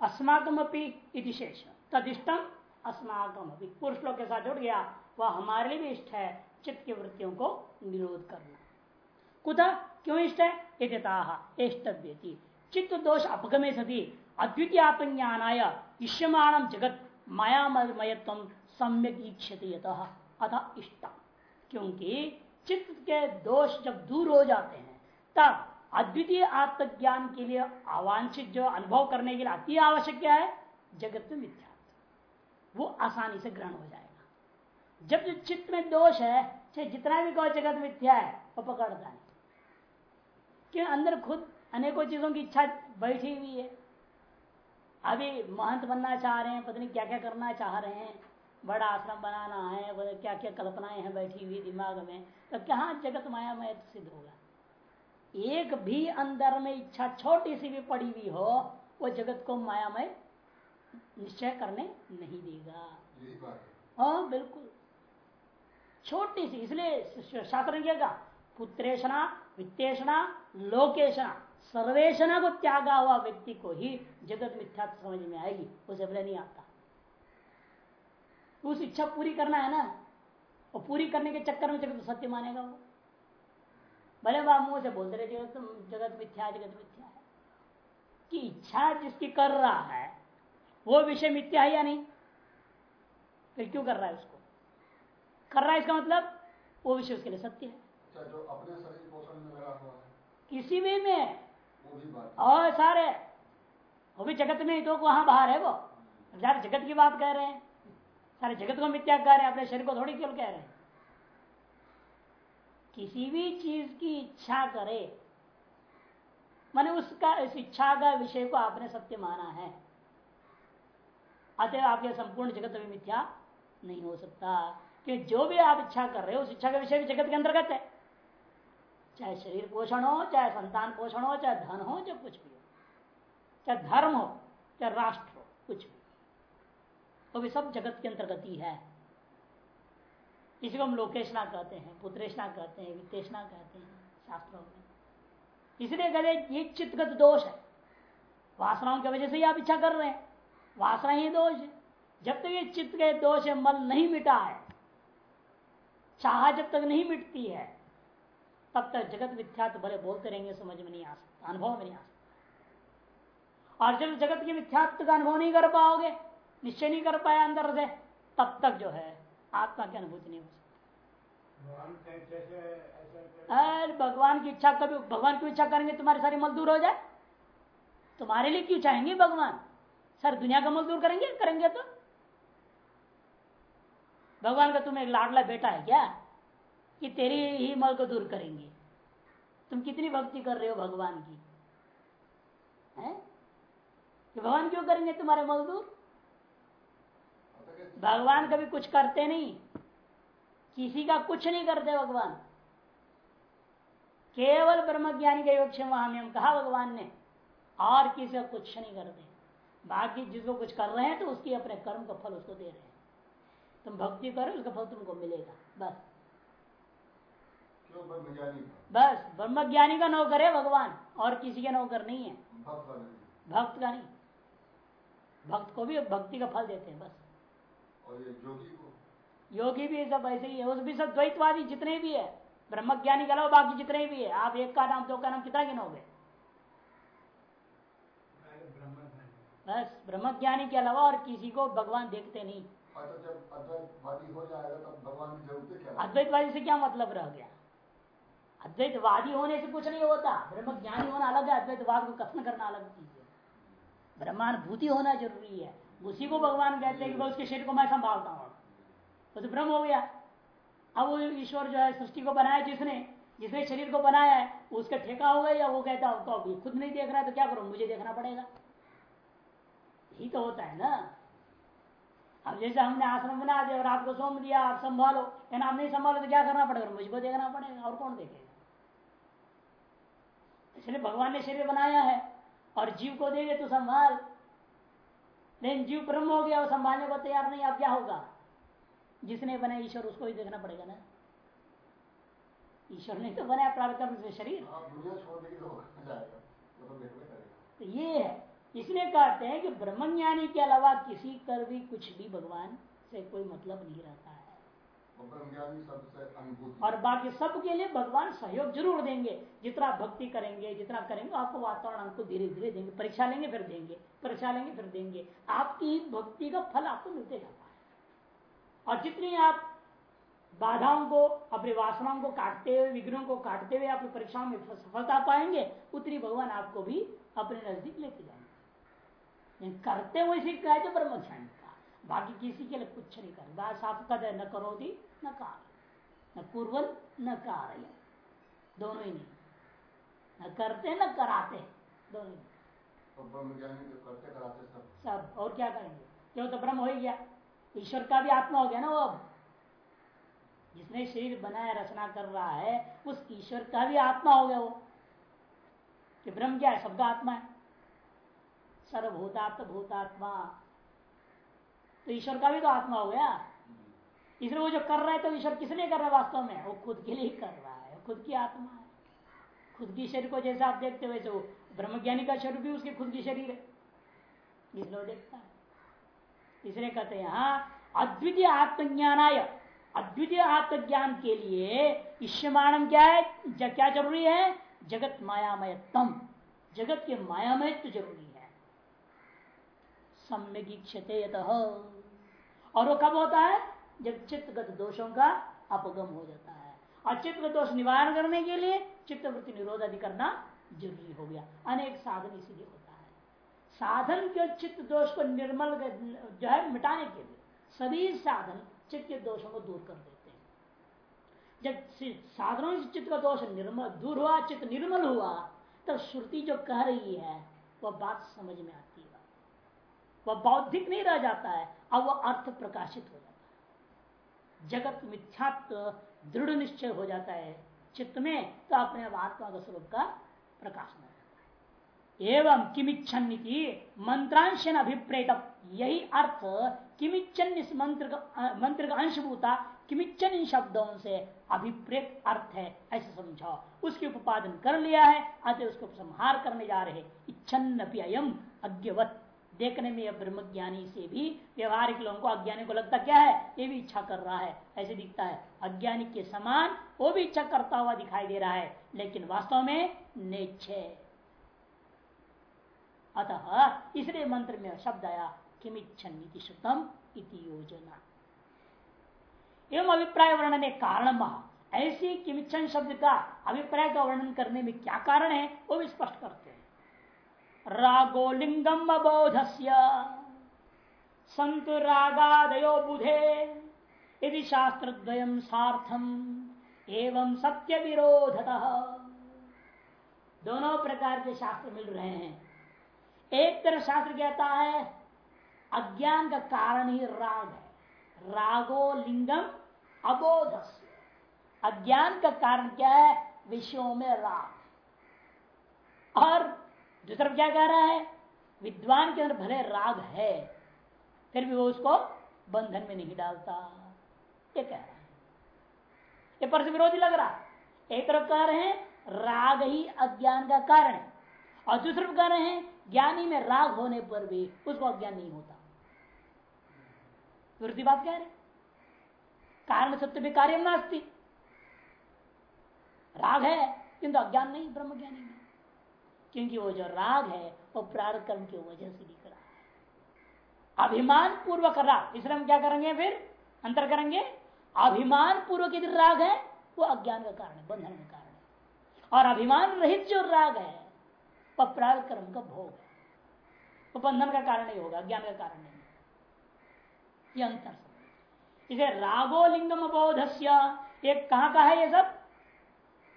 अस्माकम अपनी शेष। तदिष्टम अस्माकम अपनी पुरुष लोग के साथ जुड़ गया, वह हमारे लिए भी इष्ट है, चित्त की वृत्तियों को निरोध करना। कुतः क्यों इष्ट है? इष्टव्य चित्त दोष अपगमे सती अद्वितीय आत्मज्ञानाय इष्यमाण जगत मायामयत्व सम्यक इच्छति अतः इष्ट क्योंकि चित्त के दोष जब दूर हो जाते हैं, तब अद्वितीय आत्मज्ञान के लिए अवांछित जो अनुभव करने के लिए अति आवश्यक क्या है? जगत में मिथ्या वो आसानी से ग्रहण हो जाएगा। जब जो चित्त में दोष है, चाहे जितना भी कहो जगत मिथ्या है, वो पकड़ता है क्यों? अंदर खुद अनेकों चीज़ों की इच्छा बैठी हुई है। अभी महंत बनना चाह रहे हैं पत्नी क्या क्या करना चाह रहे हैं। बड़ा आश्रम बनाना है क्या क्या कल्पनाएँ हैं बैठी हुई दिमाग में। तो क्या जगत माया में सिद्ध होगा? एक भी अंदर में इच्छा छोटी सी भी पड़ी हुई हो वो जगत को माया में निश्चय करने नहीं देगा। हाँ। बिल्कुल। छोटी सी इसलिए शास्त्र ने क्या पुत्रेशना वित्तेषणा लोकेशना सर्वेशना को त्यागा हुआ व्यक्ति को ही जगत मिथ्या समझ में आएगी। उसे पहले नहीं आता। उस इच्छा पूरी करना है ना? और पूरी करने के चक्कर में जगत सत्य मानेगा वो। भले बाप मुँह से बोलते रहे जगत जगत मिथ्या जगत मिथ्या है। कि इच्छा जिसकी कर रहा है वो विषय मिथ्या है या नहीं? फिर क्यों कर रहा है उसको? कर रहा है इसका मतलब वो विषय उसके लिए सत्य है। अच्छा, जो अपने शरीर पोषण में लगा हुआ है। किसी भी में और सारे वो भी जगत में ही तो वहाँ बाहर है वो। सारे जगत की बात कह रहे हैं सारे जगत को मिथ्या कह रहे हैं अपने शरीर को थोड़ी क्यों कह रहे हैं। किसी भी चीज़ की इच्छा करे, माने उसका, इस इच्छा का विषय को आपने सत्य माना है। अतः आपके संपूर्ण जगत में मिथ्या नहीं हो सकता, कि जो भी आप इच्छा कर रहे हो, उस इच्छा का विषय भी जगत के अंतर्गत है। चाहे शरीर पोषण हो, चाहे संतान पोषण हो, चाहे धन हो, चाहे कुछ भी हो, चाहे धर्म हो, चाहे राष्ट्र हो, कुछ भी वो भी सब जगत के अंतर्गत ही है। इसी को हम लोकेशना कहते हैं, पुत्रेशना कहते हैं वित्तेषणा कहते हैं, शास्त्रों में। इसलिए कहते ये चित्तगत दोष है। वासनाओं की वजह से ही आप इच्छा कर रहे हैं। वासना ही दोष है। जब तक ये चित्त के दोष है मल नहीं मिटा है, चाह जब तक नहीं मिटती है, तब तक जगत मिथ्यात्व भले बोलते रहेंगे, समझ में नहीं आ सकता, अनुभव में नहीं आ सकता। और जब जगत के मिथ्यात्व का अनुभव नहीं कर पाओगे, निश्चय नहीं कर पाया अंदर से, तब तक जो है आत्मा की अनुभूति नहीं हो सकती? अरे भगवान की इच्छा कभी भगवान की इच्छा करेंगे तुम्हारी सारी मजदूर हो जाए। तुम्हारे लिए क्यों चाहेंगे भगवान? सर दुनिया का मजदूर करेंगे? करेंगे तो। भगवान का तुम एक लाडला बेटा है क्या? कि तेरी ही मल को दूर करेंगे। तुम कितनी भक्ति कर रहे हो भगवान की? है? कि भगवान क्यों करेंगे तुम्हारे मजदूर भगवान कभी कुछ करते नहीं। किसी का कुछ नहीं करते भगवान। केवल ब्रह्म ज्ञानी का योग हम कहा भगवान ने। और किसी का कुछ नहीं करते। बाकी जिसको कुछ कर रहे हैं तो उसकी अपने कर्म का फल उसको दे रहे हैं। तुम भक्ति करो उसका फल तुमको मिलेगा। बस। बस। ब्रह्म ज्ञानी का नौकर है भगवान। और किसी का नौकर नहीं है। भक्त का नहीं। भक्त को भी भक्ति का फल देते हैं बस। और ये योगी को? योगी भी सब ऐसे ही है उस भी सब द्वैतवादी जितने भी है ब्रह्म ज्ञानी के अलावा बाकी जितने भी है आप एक का नाम दो का नाम कितना गिनोगे? बस ब्रह्म ज्ञानी के अलावा और किसी को भगवान देखते नहीं। अद्वैतवादी से क्या मतलब रह गया? अद्वैतवादी होने से कुछ नहीं होता ब्रह्म ज्ञानी होना अलग है अद्वैतवाद को कथन करना अलग चीज़ है। ब्रह्मानुभूति होना ज़रूरी है। उसी को भगवान कहते हैं कि उसके शरीर को मैं संभालता हूँ। तो, तो ब्रह्म हो गया। अब वो ईश्वर जो है सृष्टि को बनाया जिसने जिसने शरीर को बनाया है उसका ठेका हो गया या वो कहता तो खुद नहीं देख रहा है तो क्या करूँ? मुझे देखना पड़ेगा। यही तो होता है ना। अब जैसे हमने आश्रम बना दिया और आपको सोम दिया आप संभालो। लेकिन आप नहीं संभालो तो क्या करना पड़ेगा? मुझको देखना पड़ेगा और कौन देखेगा? इसलिए भगवान ने शरीर बनाया है और जीव को देंगे तो संभाल। लेकिन जीव ब्रह्म हो गया वो संभालने को तैयार नहीं अब क्या होगा? जिसने बनाया ईश्वर उसको ही देखना पड़ेगा ना। ईश्वर ने तो बनाया प्रारंभ से शरीर। तो, तो ये है। इसलिए कहते हैं कि ब्रह्मज्ञानी के अलावा किसी कर भी कुछ भी भगवान से कोई मतलब नहीं रहता है ब्रह्मज्ञानी सबसे अनुभूति और बाकी सब के लिए भगवान सहयोग ज़रूर देंगे। जितना भक्ति करेंगे, जितना करेंगे, आपको वातावरण आपको धीरे धीरे देंगे। परीक्षा लेंगे, फिर देंगे। परीक्षा लेंगे, फिर देंगे। आपकी भक्ति का फल आपको मिलते जाता है। और जितनी आप बाधाओं को, अपनी वासनाओं को काटते हुए, विघ्नों को काटते हुए अपनी परीक्षाओं में सफलता पाएँगे, उतनी भगवान आपको भी अपने नज़दीक लेके जाएँगे। करते हुए सीख है तो ब्रह्मज्ञानी का। बाकी किसी के लिए कुछ नहीं कर साफ़ कर न करो दी। न कार न पूर्वन न कार्य दोनों ही। नहीं न करते न कराते। दोनों ही। तो करते सब। सब। और क्या करेंगे? क्यों तो ब्रह्म हो ही गया। ईश्वर का भी आत्मा हो गया ना वो अब। जिसने शरीर बनाया रचना कर रहा है उस ईश्वर का भी आत्मा हो गया वो। कि ब्रह्म क्या है? सबका आत्मा है। सर्वभूतात्म भूतात्मा तो ईश्वर का भी तो आत्मा हो गया। इसलिए वो जो कर रहा है तो ईश्वर किस लिए कर रहा है वास्तव में? वो खुद के लिए कर रहा है, खुद की आत्मा है। खुद की शरीर को जैसे आप देखते हो, वैसे वो ब्रह्मज्ञानी का शरीर भी उसके खुद की शरीर है। इसलिए वो देखता है। इसलिए कहते हैं यहाँ अद्वितीय आत्मज्ञानाय, अद्वितीय आत्मज्ञान के लिए ईश्वमाणम क्या है? क्या ज़रूरी है? जगत मायामय तम जगत के मायामय तो ज़रूरी है। सम्यक इच्छते और वो कब होता है? जब चित्तगत दोषों का अपगम हो जाता है। और चित्तगत दोष निवारण करने के लिए चित्तवृत्ति निरोध आदि करना ज़रूरी हो गया। अनेक साधन इसीलिए होता है। साधन के चित्त दोष को निर्मल जो है, मिटाने के लिए सभी साधन चित्त के दोषों को दूर कर देते हैं। जब साधनों से चित्त का दोष निर्मल, दूर हुआ, चित्त निर्मल हुआ, तब श्रुति जो कह रही है, वह बात समझ में आती है। वह बौद्धिक नहीं रह जाता है, अब वह अर्थ प्रकाशित हो जगत मिथ्यात्व दृढ़ निश्चय हो जाता है। चित्त में तो अपने आत्मा का स्वरूप का प्रकाशन हो जाता है। एवं किमिच्छन मंत्रांशन अभिप्रेत यही अर्थ किमिच्छन इस मंत्र का मंत्र का अंशभूता किमिच्छन इन शब्दों से अभिप्रेत अर्थ है, ऐसे समझो उसके उपादन कर लिया है, अतः उसको संहार करने जा रहे। इच्छन अयम अज्ञवत। देखने में यह ब्रह्म ज्ञानी से भी व्यवहारिक लोगों को अज्ञानी को लगता क्या है? ये भी इच्छा कर रहा है। ऐसे दिखता है। अज्ञानी के समान वो भी इच्छा करता हुआ दिखाई दे रहा है, लेकिन वास्तव में नेच्छे अतः इसलिए मंत्र में शब्द आया किमिच्छन श्रुतम इति योजना। एवं अभिप्राय वर्णन एक कारण ऐसी किमिच्छन शब्द का अभिप्राय का वर्णन करने में क्या कारण है, वो भी स्पष्ट करते हैं रागो लिंगम अबोधस्य। संत रागादयो बुधे यदि शास्त्र द्वयम सार्थम, एवं सत्य विरोधतः दोनों प्रकार के शास्त्र मिल रहे हैं। एक तरह शास्त्र कहता है, अज्ञान का कारण ही राग है। रागो लिंगम अबोध अज्ञान का कारण क्या है? विषयों में राग। और दूसरा क्या कह रहा है, विद्वान के अंदर भले राग है, फिर भी वो उसको बंधन में नहीं डालता। ये कह रहा है। ये परस विरोधी लग रहा एक तरफ़ कह रहे हैं, राग ही अज्ञान का कारण है। और दूसरे कह रहे हैं, ज्ञानी में राग होने पर भी उसको अज्ञान नहीं होता। विरोधी बात कह रहे कारण सत्य भी कार्य नास्ती। राग है, किंतु अज्ञान नहीं ब्रह्म ज्ञानी में। क्योंकि वो जो राग है, वो प्रारंभ कर्म की वजह से दिख रहा है अभिमान पूर्वक राग। इसलिए हम क्या करेंगे फिर? अंतर करेंगे। अभिमान पूर्वक यदि राग है, वो अज्ञान का कारण है, बंधन का कारण है। और अभिमान रहित जो राग है वह प्रारंभ कर्म का भोग है। वो बंधन का कारण नहीं होगा ज्ञान का कारण नहीं ये अंतर इसे रागो लिंगम अबोधस्य। ये कहाँ का है ये सब?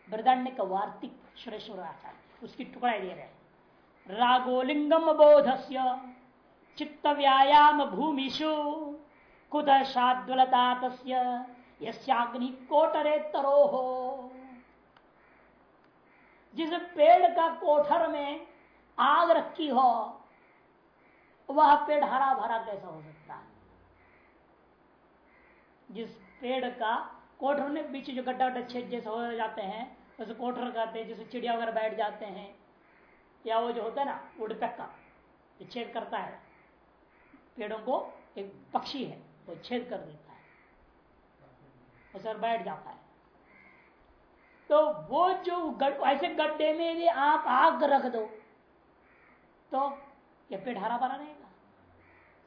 बृदण्य का वार्तिक, सुरेश्वर आचार्य। उसकी टुकड़ा दे रहे रागो लिंगम अबोधस्य चित्त व्यायाम भूमिषु कुत शाद्वलता यग्नि कोटरे तरो हो जिस पेड़ का कोठर में आग रखी हो, वह पेड़ हरा भरा कैसा हो सकता है? जिस पेड़ का कोठर में बीच जो गड्ढा गड्ढा छेद जैसे हो जाते हैं जैसे कोठर कहते हैं जैसे चिड़िया वगैरह बैठ जाते हैं या वो जो होता है ना उड़पक्का ये छेद करता है। पेड़ों को एक पक्षी है वो छेद कर देता है। उस बैठ जाता है। तो वो जो गड, ऐसे गड्ढे में यदि आप आग रख दो तो ये पेड़ हरा भरा रहेगा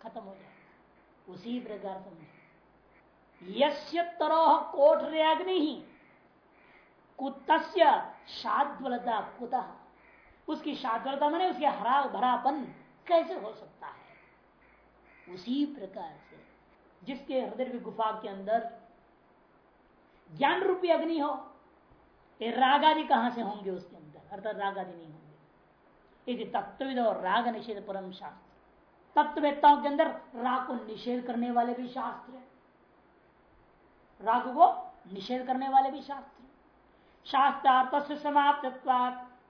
खत्म हो जाएगा। उसी प्रकार समझे। यस्य तरोह कोठरे अग्नि ही कुतस्य शाद्वलता कुतः? उसकी शाद्वलता मैंने उसके हरा भरापन कैसे हो सकता है? उसी प्रकार से जिसके हृदय गुफा के अंदर ज्ञान रूपी अग्नि हो, ये राग आदि कहाँ से होंगे उसके अंदर? अर्थात राग आदि नहीं होंगे। यदि तत्विद और राग निषेध परम शास्त्र। तत्ववेत्ताओं के अंदर राग को निषेध करने वाले भी शास्त्र है। राग को निषेध करने वाले भी शास्त्र शास्त्रार्थ से समाप्त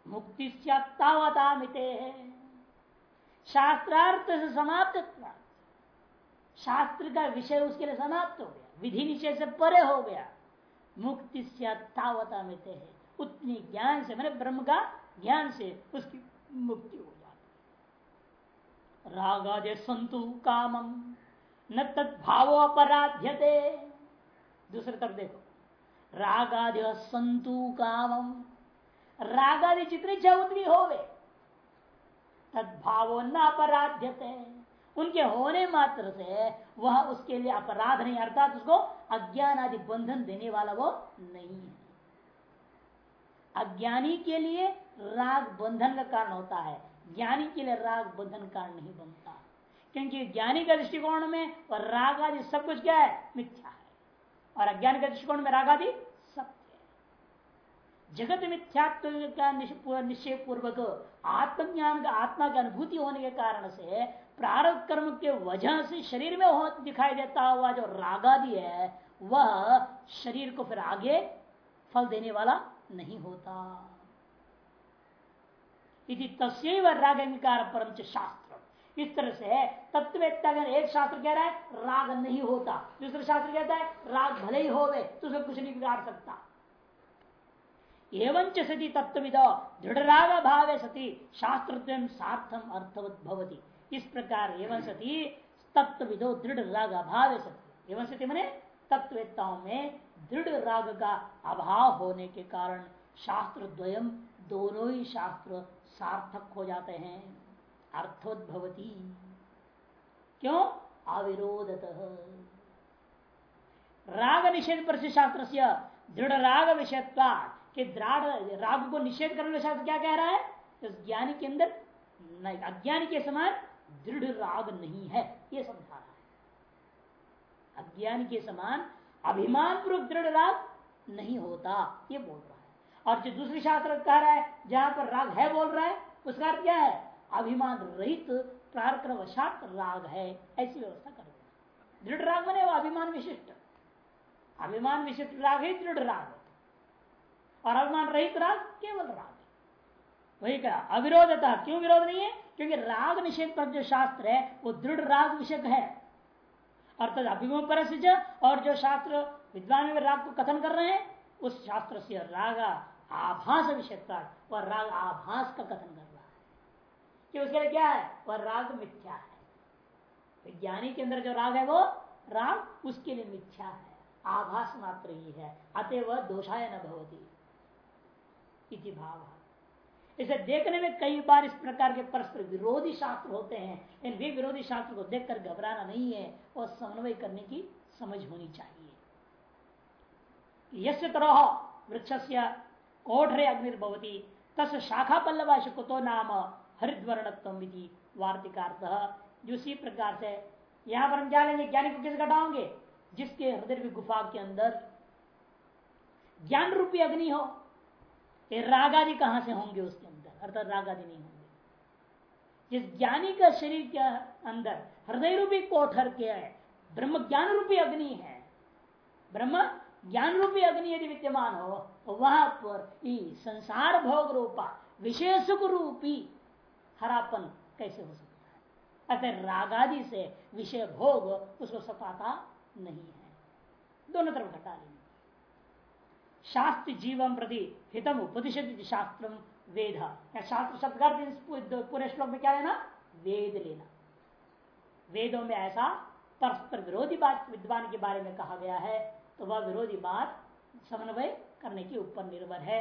मुक्ति तावता मिते शास्त्रार्थ से समाप्त शास्त्र का विषय उसके लिए समाप्त हो गया। विधि निषेध से परे हो गया। मुक्ति तावता मिते है उतनी ज्ञान से, मैंने ब्रह्म का ज्ञान से उसकी मुक्ति हो जाती रागादे संतु कामम न तत्भाव अपराध्यते दूसरे तरफ़ देखो। रागादि संतु कामम। रागादि जितनी उतनी हो गए तद्भावो न अपराध्यते। उनके होने मात्र से वह उसके लिए अपराध नहीं, अर्थात उसको अज्ञान आदि बंधन देने वाला वो नहीं है। अज्ञानी के लिए राग बंधन का कारण होता है। ज्ञानी के लिए राग बंधन कारण नहीं बनता। क्योंकि ज्ञानी का दृष्टिकोण में और राग आदि सब कुछ क्या है? मिथ्या है। और अज्ञान के दृष्टिकोण में राग आदि जगत मिथ्यात्व का निश्चय पूर्वक आत्मज्ञान का, आत्मा की अनुभूति होने के कारण से प्रारब्ध कर्म के वजह से शरीर में हो, दिखाई देता हुआ जो रागादि है, वह शरीर को फिर आगे फल देने वाला नहीं होता। इति तस्व राग अंगीकार परम शास्त्र इस तरह से तत्ववेत्ता एक शास्त्र कह रहा है, राग नहीं होता। दूसरा शास्त्र कहता है, राग भले ही हो गए तो उसे कुछ नहीं बिगाड़ सकता। एवं सती तत्विद दृढ़ राग भाव सती। शास्त्र सार्थम अर्थवत भवती। इस प्रकार एवं सती तत्व विदो दृढ़ राग अभाव सत्य एवं सती मैंने तत्ववेत्ताओं में दृढ़ राग का अभाव होने के कारण शास्त्र द्वयम दोनों ही शास्त्र सार्थक हो जाते हैं। अर्थोद्भवती क्यों? अविरोधत। राग निषेध पर शास्त्र से दृढ़ राग विषय के राग को निषेध करने शास्त्र क्या कह रहा है? इस ज्ञानी के अंदर अज्ञानी के समान दृढ़ राग नहीं है। यह समझा रहा है। अज्ञानी के समान अभिमान पूर्वक दृढ़ राग नहीं होता, ये बोल रहा है। और जो दूसरी शास्त्र कह रहा है, जहाँ पर राग है बोल रहा है, उसका अर्थ क्या है? अभिमान रहित प्रारक्रवशात राग है। ऐसी व्यवस्था कर दृढ़ राग बने वो अभिमान विशिष्ट। अभिमान विशिष्ट राग ही दृढ़ राग और अभिमान रहित राग केवल राग वही कहा अविरोधता क्यों विरोध नहीं है? क्योंकि राग निषेध पर जो शास्त्र है, वो दृढ़ राग विषय है। अर्थात अभिमुख पर और जो शास्त्र विद्वान में राग को कथन कर रहे हैं, उस शास्त्र से राग आभास विषय वह राग आभास का कथन कर रहा है। कि उसके लिए क्या है? वह राग मिथ्या है। विज्ञानी के अंदर जो राग है, वो राग उसके लिए मिथ्या है। आभास मात्र ही है। अतः वह दोषाय न भवती। इति भाव। इसे देखने में कई बार इस प्रकार के परस्पर विरोधी शास्त्र होते हैं। इन वे विरोधी शास्त्र को देखकर घबराना नहीं है और समन्वय करने की समझ होनी चाहिए। यश तरह वृक्ष से कोठरे अग्निर्भवती तस शाखा पल्लवा शुकुतो नाम हरिद्वर्णत्व वार्तिकार्थ। उसी प्रकार से यहाँ पर हम लेंगे ज्ञानी को किस घटाओगे? जिसके हृदय गुफा के अंदर ज्ञान रूपी अग्नि हो ये राग आदि कहाँ से होंगे उसके अंदर? अर्थात राग आदि नहीं होंगे। जिस ज्ञानी का शरीर के अंदर। हृदय रूपी कोठर के है? ब्रह्म ज्ञान रूपी अग्नि है। ब्रह्म ज्ञान रूपी अग्नि यदि विद्यमान हो तो वहाँ पर संसार भोग रूपा, विशेष रूपी हरापन कैसे हो सकता है? अतः रागादि से विषय भोग, उसको सताता नहीं है। दोनों तरफ़ घटा लेंगे। शास्त्र जीवन प्रति हितम उपदिशत शास्त्र वेद। शास्त्र शब्द पूरे श्लोक में क्या लेना? वेद लेना। वेदों में ऐसा परस्पर विरोधी बात विद्वान के बारे में कहा गया है तो वह विरोधी बात समन्वय करने के ऊपर निर्भर है,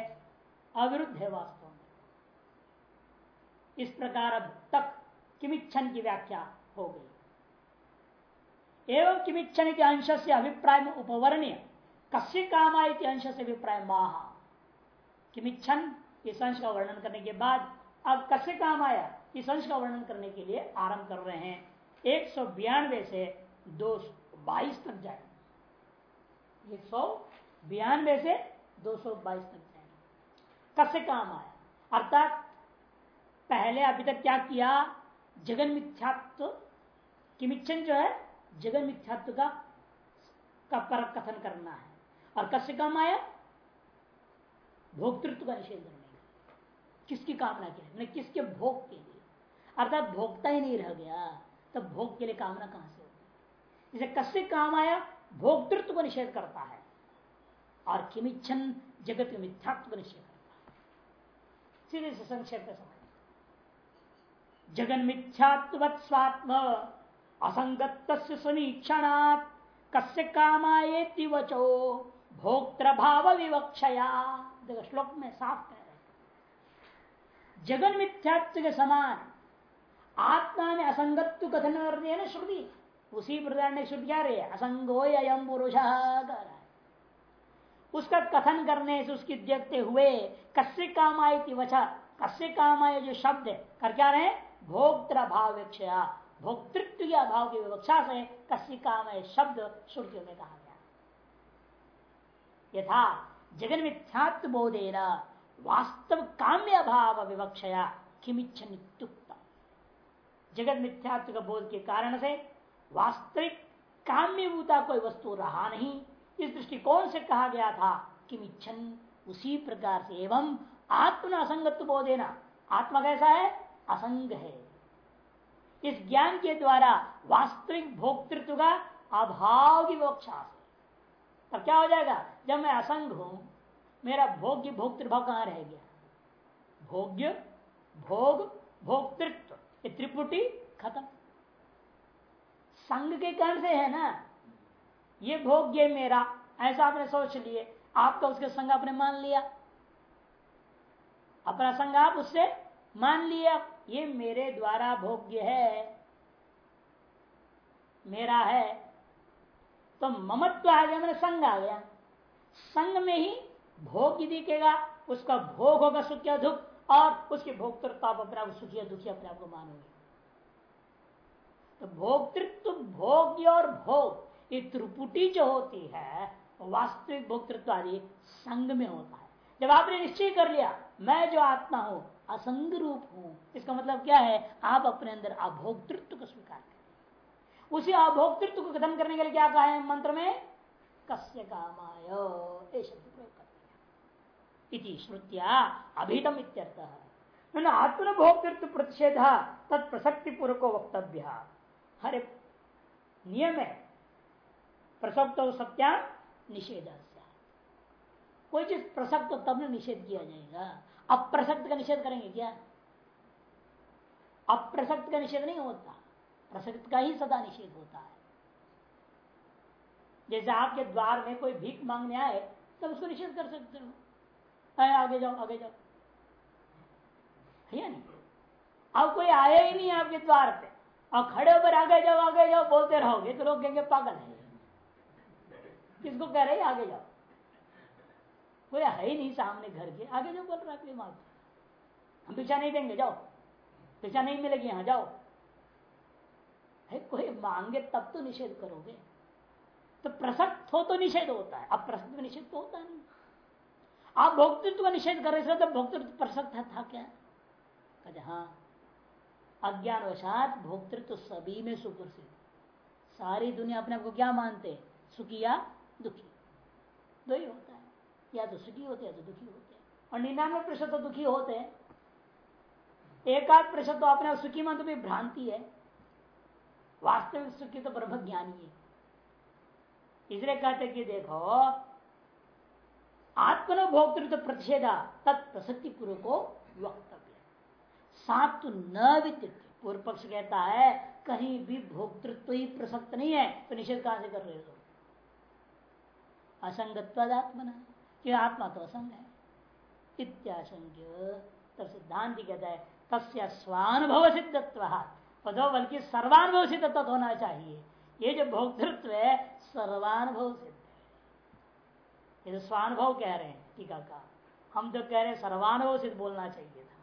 अविरुद्ध है वास्तव में। इस प्रकार अब तक किमिच्छन की व्याख्या हो गई। एवं किमिच्छन के अंश से अभिप्राय में उपवर्ण्य कस्य कामा अंश से अभिप्राय? माह किमिच्छन इस अंश का वर्णन करने के बाद? अब कस्य काम आया इस अंश का वर्णन करने के लिए आरंभ कर रहे हैं। एक सौ बयानवे से दो बाईस तक जाए। एक सौ बयानवे से दो सौ बाईस तक जाए। कस्य काम आया अर्थात पहले अभी तक क्या किया? जगन मिथ्यात्व। किमिच्छन जो है? जगन मिथ्यात्व का का पर कथन करना है। और कस्य काम आया? भोक्तृत्व का निषेध करने किसकी कामना के लिए किसके भोग के लिए? अर्थात भोगता ही नहीं रह गया तब भोग के लिए कामना कहाँ से होगी? इसे कस्य काम आया, भोक्तृत्व को निषेध करता है, और किमिच्छन जगत के मिथ्यात्व को निषेध करता है। सीधे से संक्षेप में समझ जगन मिथ्यात्व स्वात्म असंगत सुनीक्षणात् कस्य कामाएति वचो। भोक्त्र भाव विवक्षया देखो, श्लोक में साफ़ कह रहे जगन मिथ्यात्व के समान, आत्मा में असंगत्व कथन कर दिया ना श्रुति। उसी प्रकार ने श्रुति क्या रही है? असंगो अयम पुरुष उसका कथन करने से उसकी देखते हुए कस्य काम आए वचा, कस्य काम आए जो शब्द है, कर क्या रहे भोक्त्र भाव विक्षया भोक्तृत्व के अभाव की विवक्षा से कस्य काम शब्द श्रुतियों में कहा यथा जगन मिथ्यात्व बोधेना वास्तव काम्य अभाव विवक्षया किमिच्छन जगत मिथ्यात्व का बोध के कारण से वास्तविक काम्यभूता कोई वस्तु रहा नहीं। इस दृष्टिकोण से कहा गया था कि मिच्छन उसी प्रकार से एवं आत्मा असंगत्व बोधेना आत्मा कैसा है? असंग है। इस ज्ञान के द्वारा वास्तविक भोक्तृत्व का अभाव की विवक्षा तब क्या हो जाएगा? जब मैं असंग हूँ, मेरा भोग्य भोक्तृभाव कहाँ रह गया? भोग्य भोग भोक्तृत्व। ये त्रिपुटी खत्म। संग के कारण से है ना? ये भोग्य मेरा। ऐसा आपने सोच लिए। आपका उसके संग आपने मान लिया। अपना संग आप उससे मान लिया। ये मेरे द्वारा भोग्य है। मेरा है। तो ममत्व आ गया, मैंने संग आ गया। संग में ही भोग दिखेगा, उसका भोग होगा सुख या दुख, और उसके भोक्तृत्व आप अपने आप सुखी या दुखी अपने आप को मानोगे। तो भोक्तृत्व भोग्य और भोग, ये त्रिपुटी जो होती है वास्तविक भोक्तृत्व आदि संग में होता है। जब आपने निश्चय कर लिया, मैं जो आत्मा हूँ, असंग रूप हूँ, इसका मतलब क्या है? आप अपने अंदर अभोक्तृत्व को स्वीकार करें। उसी अभोक्तृत्व को खत्म करने के लिए क्या कहा है मंत्र में? कस्य कामाय शब्द प्रयोग कर श्रुतिया अभितम इत्यर्थ। आत्म भोक्तृत्व प्रतिषेध तत्प्रसक्ति पूर्वक वक्तव्य। हरे, नियम है प्रसक्त सत्या निषेध कोई चीज़ प्रसक्त तब न निषेध किया जाएगा। अप्रसक्त का निषेध करेंगे क्या? अप्रसक्त का निषेध नहीं होता। प्रसक्त का ही सदा निषेध होता है। जैसे आपके द्वार में कोई भीख मांगने आए, तब उसको निषेध कर सकते हो। आगे जाओ आगे जाओ। है नहीं? अब कोई आया ही नहीं आपके द्वार पे। और खड़े होकर आगे जाओ आगे जाओ, बोलते रहोगे तो लोग कहेंगे, पागल है। किसको कह रहे आगे जाओ। कोई है ही नहीं सामने घर के। आगे जाओ, बोल रहा है हम पीछा नहीं देंगे, जाओ। पीछा नहीं मिलेगी, यहाँ जाओ। है, कोई मांगे तब तो निषेध करोगे। तो प्रसक्त हो तो निषेध होता है। अब प्रसक्त में निषेध तो होता नहीं। आप भोक्तृत्व का निषेध कर रहे थे तो भोक्तृत्व प्रसक्त था क्या? कहते हाँ। अज्ञानवशात भोक्तृत्व सभी में सुप्रसिद्ध। सारी दुनिया अपने आप को क्या मानते सुखी या दुखी? दो ही होता है। या तो सुखी होते हैं तो दुखी होते और निन्यानवे प्रतिशत तो दुखी होते हैं। एक आध प्रतिशत तो अपने सुखी मन तो भ्रांति है। वास्तविक सुखी तो ब्रह्म ज्ञानी है। इसलिए कहते कि देखो आत्मनो भोक्तृत्व प्रतिषेधा तत्प्रसक्ति पूर्व को वक्तव्य सात तो न वित्त पूर्व पक्ष कहता है, कहीं भी भोक्तृत्व ही प्रसक्त नहीं है तो निषेध कहाँ से कर रहे हो? असंगत्वात्मना कि आत्मा तो असंग है। इत्याशंक्य। सिद्धांत कहता है, तस्य स्वानुभव सिद्धत्व बल्कि सर्वानुभव सिद्धत्व होना चाहिए। ये जो भोक्तृत्व है सर्वानुभव सिद्ध ये स्वानुभव कह रहे हैं टीका का हम जो कह रहे हैं सर्वानुभव सिद्ध बोलना चाहिए था।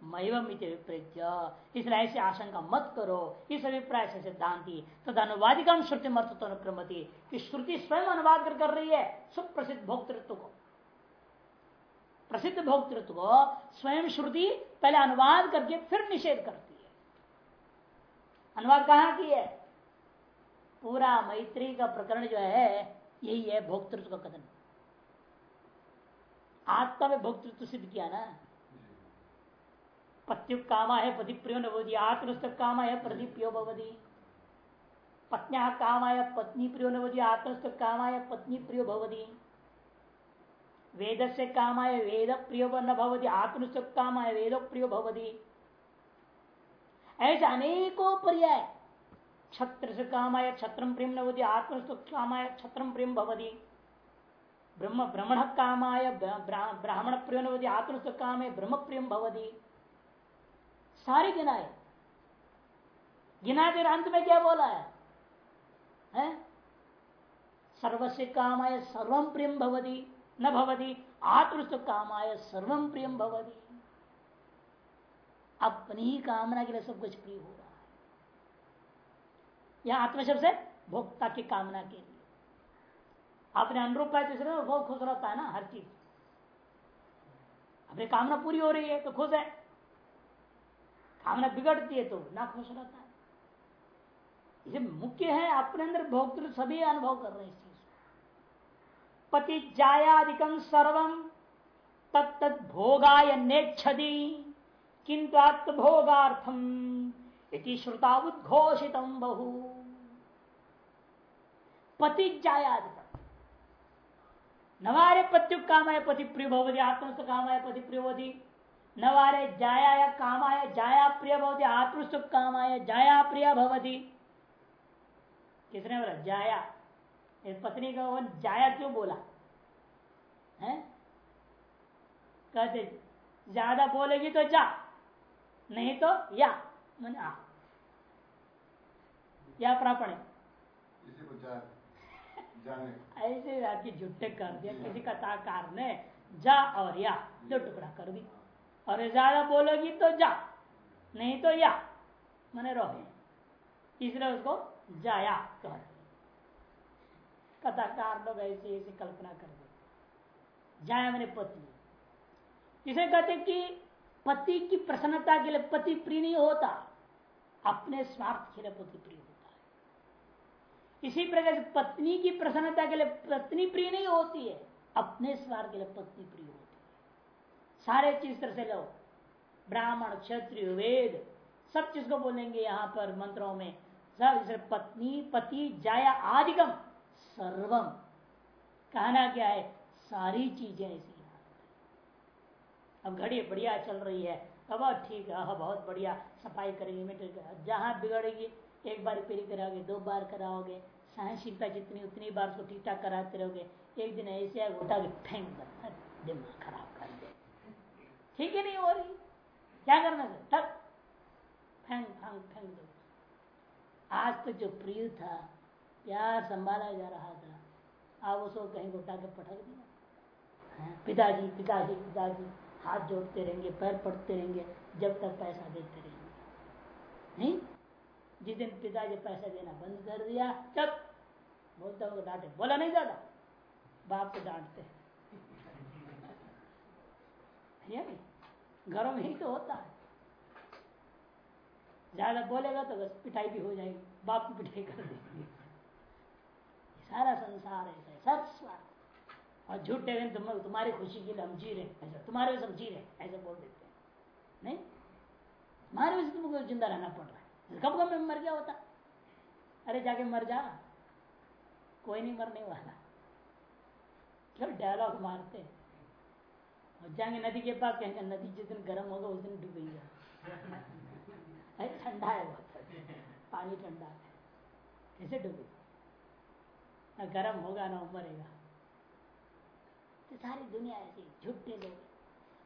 मैवम विपरीत इसलिए ऐसी आशंका मत करो। इस अभिप्राय से सिद्धांति तथा अनुवादिकम श्रुति मत अनुक्रमति कि श्रुति स्वयं अनुवाद कर, कर रही है सुप्रसिद्ध भोक्तृत्व को। प्रसिद्ध भोक्तृत्व को स्वयं श्रुति पहले अनुवाद करके फिर निषेध करती अनुवाद कहाँ की है? पूरा मैत्री का प्रकरण जो है, यही है भोक्तृत्व का कथन। आत्मा में भोक्तृत्व सिद्ध किया ना? पत्यु कामा है पति प्रियो नवदी आत्मस्त कामा है प्रति प्रियो भवदी पत्न्या कामाय पत्नी प्रियो नवदी आत्मस्त कामाय पत्नी प्रियो भवदी वेद से कामाय वेद प्रियो न भवती। आत्मस्त कामाय वेद प्रियो भवती। ऐसे अनेकों पर्याय। छत्र से कामाय छत्रम प्रेम नवती आत्मस्त कामाय छत्रम प्रेम भवती। ब्रह्म ब्रह्मण कामाय ब्राह्मण प्रिय नवती आत्मस्त काम है ब्रह्म प्रियम भवती। सारे गिनाए। गिना के अंत में क्या बोला है, है? सर्वस्य कामाय सर्वम प्रियम भवती न भवती। आत्मस्त कामाय सर्वम प्रियम भवती। अपनी ही कामना के लिए सब कुछ प्रिय हो रहा है। यह आत्मशब्द से भोक्ता की कामना के लिए। अपने अनुरूप है तो बहुत खुश रहता है ना, हर चीज़। अपनी कामना पूरी हो रही है तो खुश है। कामना बिगड़ती है तो ना खुश रहता है। इसे मुख्य है अपने अंदर भोक्तृ सभी अनुभव कर रहे हैं इस चीज़ पति जायादिकम सर्वम तत्त भोगाय नेच्छति। किंतु आत्मभोगार्थम इति श्रुता उद्घोषित बहु। पति जायादिकम नवारे पत्यु कामाय पति प्रिय भवती आत्मस्थ कामाय पति प्रिय भवती नवारे जाया या कामाय जाया प्रिय भवती आत्मस्थ कामाय जाया प्रिय भवती। किसने बोला? जाया। इस पत्नी का वो जाया क्यों बोला? है? कहते, ज़्यादा बोलेगी तो जा। नहीं तो या मैंने आ। या प्रापण। ऐसे आपकी झुट्टे कर दिया किसी का ताकार ने जा और या दो टुकड़ा कर दी। और ज़्यादा बोलोगी तो जा नहीं तो या मैंने रहो इसलिए उसको जाया कह कथाकार लोग ऐसी ऐसी कल्पना कर दे। जाया मैंने पत्नी इसे कहते कि पति की प्रसन्नता के लिए पति प्रिय नहीं होता, अपने स्वार्थ के लिए पति प्रिय होता है। इसी प्रकार पत्नी की प्रसन्नता के लिए पत्नी प्रिय नहीं होती है, अपने स्वार्थ के लिए पत्नी प्रिय होती है। सारे चीज़ तरह से लो। ब्राह्मण, क्षत्रिय, वेद, सब चीज़ को बोलेंगे यहाँ पर मंत्रों में। सब पत्नी, पति, जाया, आदिगम, सर्वम। कहना क्या है? सारी चीज़ें ऐसी अब घड़ी बढ़िया चल रही है। अब ठीक है हाँ बहुत बढ़िया, सफ़ाई करेंगे मिट्टी जहाँ बिगड़ेगी, एक बार रिपेयरिंग कराओगे, दो बार कराओगे, सहनशीलता जितनी, उतनी बार उसको ठीक ठाक कराते रहोगे, एक दिन ऐसे उठा के फेंक कर दिमाग खराब कर दे। ठीक है नहीं हो रही? क्या करना तब फेंक फेंक फेंक दो। आज तक जो प्रिय था, प्यार संभाला जा रहा था आप उसको कहीं उठा के पटक दिया। पिताजी पिताजी पिताजी। हाथ जोड़ते रहेंगे, पैर पड़ते रहेंगे, जब तक पैसा देते रहेंगे। नहीं? जिस दिन पिताजी पैसा देना बंद कर दिया जब बोलता होगा डांटे। बोला नहीं दादा बाप को डांटते घरों में ही तो होता है। ज़्यादा बोलेगा तो बस पिटाई भी हो जाएगी, बाप की पिटाई कर देगी। सारा संसार ऐसा है सब स्वार्थ और झूठे दिन तुम तुम्हारी खुशी के लिए हम जी रहे ऐसा तुम्हारे सब जी रहे ऐसे बोल देते हैं। नहीं? तुम्हारे वजह तुमको ज़िंदा रहना पड़ रहा है। कब कब मर गया होता? अरे जाके मर जा। कोई नहीं मरने वाला। क्यों डायलॉग मारते और जाएँगे नदी के पास, कहेंगे, नदी जिस दिन गर्म होगा, उस दिन डूबेगी। ठंडा है बहुत। पानी ठंडा है। कैसे डूबे ना गर्म होगा, ना मरेगा। तो सारी दुनिया ऐसी झूठे लोग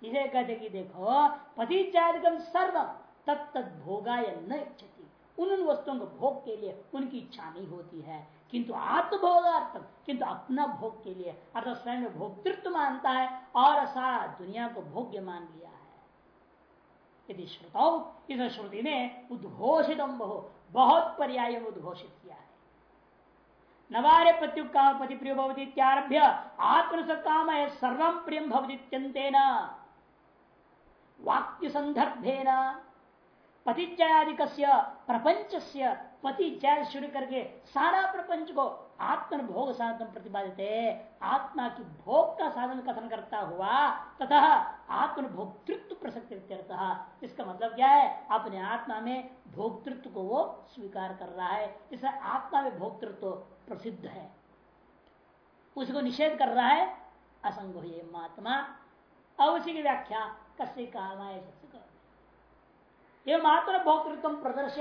इसे कहते कि देखो पति चारिकम सर्व तत्त भोगाय न इच्छति। उन उन वस्तुओं को भोग के लिए उनकी इच्छा नहीं होती है। किंतु आत्मभोगार्थम किंतु अपना भोग के लिए, अर्थात स्वयं भोक्तृत्व मानता है और सारा दुनिया को भोग्य मान लिया है। यदि श्रुतौ, इस श्रुति ने उद्घोषित बहुत पर्याय उद्घोषित किया नवारे प्रत्युक काम पति प्रिय भवती इत्यारभ्य आत्म काम है सर्व प्रियम भवती वाक्य संदर्भेन पतिजयादिक प्रपंच से पति जय शुरू करके सारा प्रपंच को आत्म भोग साधन प्रतिपादित। आत्मा की भोग का साधन कथन करता हुआ तथा आत्म भोक्तृत्व प्रसक्त इसका मतलब क्या है? अपने आत्मा में भोक्तृत्व को वो स्वीकार कर रहा है। इसे आत्मा में भोक्तृत्व प्रसिद्ध है। उसको निषेध कर रहा है, असंग ये महात्मा अवश्य की व्याख्या, कस्य काम एवं आत्म भोक्तृत्व प्रदर्श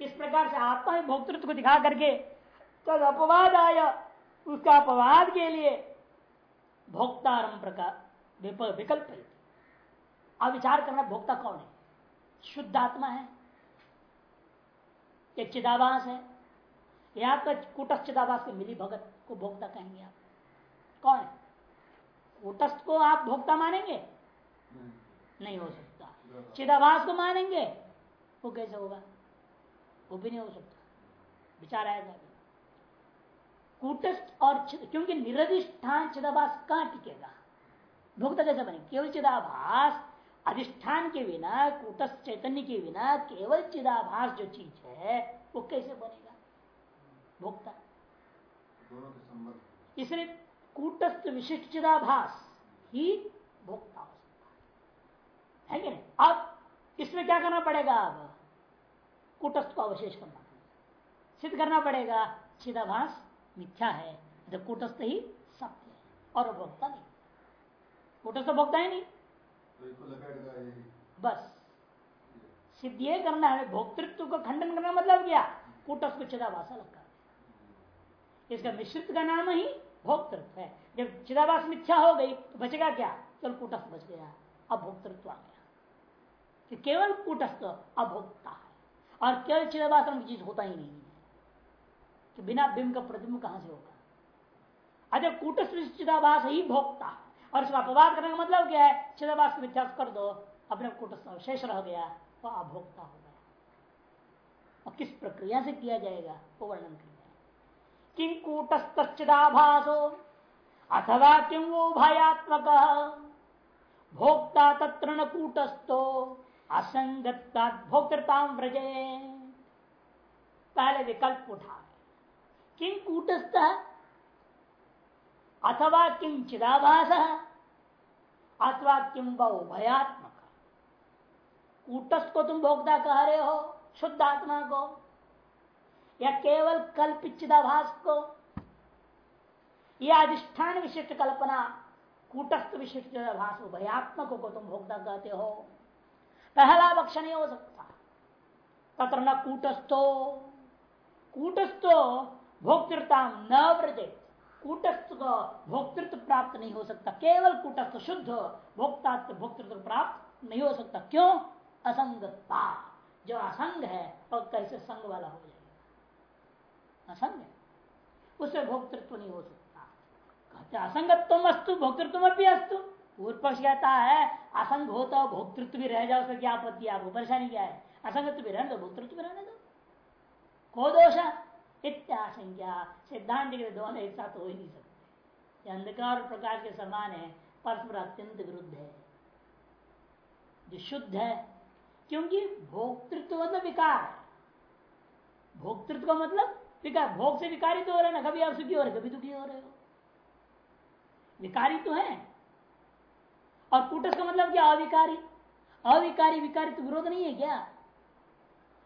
इस प्रकार से आत्मा में भोक्तृत्व को दिखा करके तद अपवाद आया उसका अपवाद के लिए भोक्तारम प्रकार विकल्प अब विचार करना भोक्ता कौन है? शुद्ध आत्मा है या चिदावास है? या तो कूटस्थ चिदावास के मिली भगत को भोक्ता कहेंगे आप? कौन है? कूटस्थ को आप भोक्ता मानेंगे? नहीं, नहीं हो सकता। चिदाभास को मानेंगे? वो कैसे होगा? वो भी नहीं हो सकता। विचार आएगा कूटस्थ और क्योंकि निरधिष्ठान चिदाभास कहाँ टिकेगा? भोक्ता कैसे बने। केवल चिदाभास अधिष्ठान के बिना कूटस्थ चैतन्य के बिना केवल चिदाभास जो चीज़ है वो कैसे बनेगा? भोक्ता। इसलिए कूटस्थ विशिष्ट चिदाभास ही भोक्ता हो सकता है कि नहीं? अब इसमें क्या करना पड़ेगा अब? कूटस्थ को अवशेष करना सिद्ध करना पड़ेगा चिदाभास मिथ्या है तो कूटस्थ ही सत्य है और भोक्ता नहीं। कूटस्थ भोक्ता है नहीं। तो बस। सिद्ध ये करना है भोक्तृत्व को खंडन करना मतलब क्या? कूटस्थ को चिदाभास अलग कर। इसका मिश्रित का नाम ही भोक्तृत्व है। जब चिदाभास मिथ्या हो गई तो बचेगा क्या? चल कूटस्थ बच गया अब भोक्तृत्व आ गया। केवल कूटस्थ अभोक्ता है। और केवल चिदाभास की चीज़ होता ही नहीं है। कि बिना बिंब का प्रतिबिंब कहाँ से होगा? अजय कूटस्थ चिदाभास ही भोगता और इसका अपवाद करने का मतलब क्या है? चिदाभास को मिथ्यास कर दो, अपने कूटस्थ शेष रह गया वो तो अभोक्ता हो गया। और किस प्रक्रिया से किया जाएगा? वो वर्णन कर किं कूटस्थचिदाभासो अथवा किं वो भयात्मक भोक्ता तत्र न कूटस्थो। असंगता भोक्तृता व्रजे। पहले विकल्प उठा। किं कूटस्थ? अथवा किं चिदाभास? अथवा किं भयात्मक कूटस्थ को तुम भोक्ता कह रहे हो? शुद्ध आत्मा को? या केवल कल्पित चिदाभास को? या अधिष्ठान विशिष्ट कल्पना, कूटस्थ विशिष्ट चिदाभास भयात्मक को तुम भोक्ता कहते हो? पहला पक्ष नहीं हो सकता तत्र न कूटस्थो कूटस्थो भोक्तृता न व्रजे कूटस्थ को भोक्तृत्व प्राप्त नहीं हो सकता। केवल कूटस्थ शुद्ध भोक्ता भोक्तृत्व प्राप्त नहीं हो सकता। क्यों? असंगता जो असंग है और कैसे संग वाला हो जाएगा? असंग है। उससे भोक्तृत्व नहीं हो सकता। कहते असंगत्व अस्तु भोक्तृत्व भी अस्तु। पूर्व पक्ष कहता है, असंग हो तो भोक्तृत्व भी रह जाओ उसका क्या आपत्ति आपको परेशानी क्या है? असंगत्व भी रहने दो, भोक्तृत्व भी रहने दो। को दोष इत्याशंका सिद्धांत के दोनों एक साथ हो ही नहीं सकते। अंधकार और प्रकाश के समान है, परस्पर अत्यंत विरुद्ध है। जो शुद्ध है, क्योंकि भोक्तृत्व मतलब विकार है। भोक्तृत्व का मतलब विकार। भोग से विकारी तो हो रहे ना, कभी आप सुखी हो रहे कभी दुखी हो रहे हो। विकारी तो है और कूटस का मतलब क्या? अविकारी। अविकारी, विकारी तो विरोध नहीं है क्या?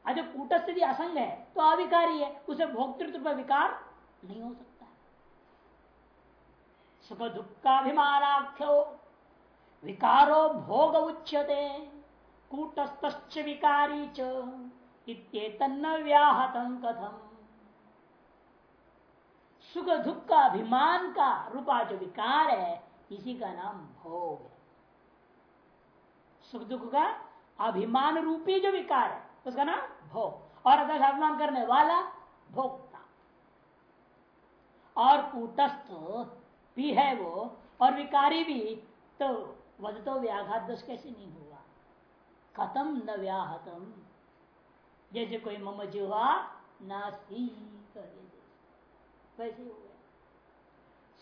अगर कूटस्थ यदि असंग है तो अविकारी है। उसे भोक्तृत्व पर विकार नहीं हो सकता। सुख दुख दुखाभिमानाख्यो विकारो भोग उच्यते कूटस्थ विकारी च इतन्न व्याहतम कथम। सुख दुख का अभिमान का रूपा जो विकार है, इसी का नाम भोग है। सुख दुख का अभिमान रूपी जो विकार है, उसका नाम भोग। और अभिमान करने वाला भोगता। और कूटस्थ भी है वो, और विकारी भी तो वध तो व्याघात दोष कैसे नहीं हुआ? खत्म न व्याहतम। जैसे कोई मम जीवा नास्ती वैसे हो गया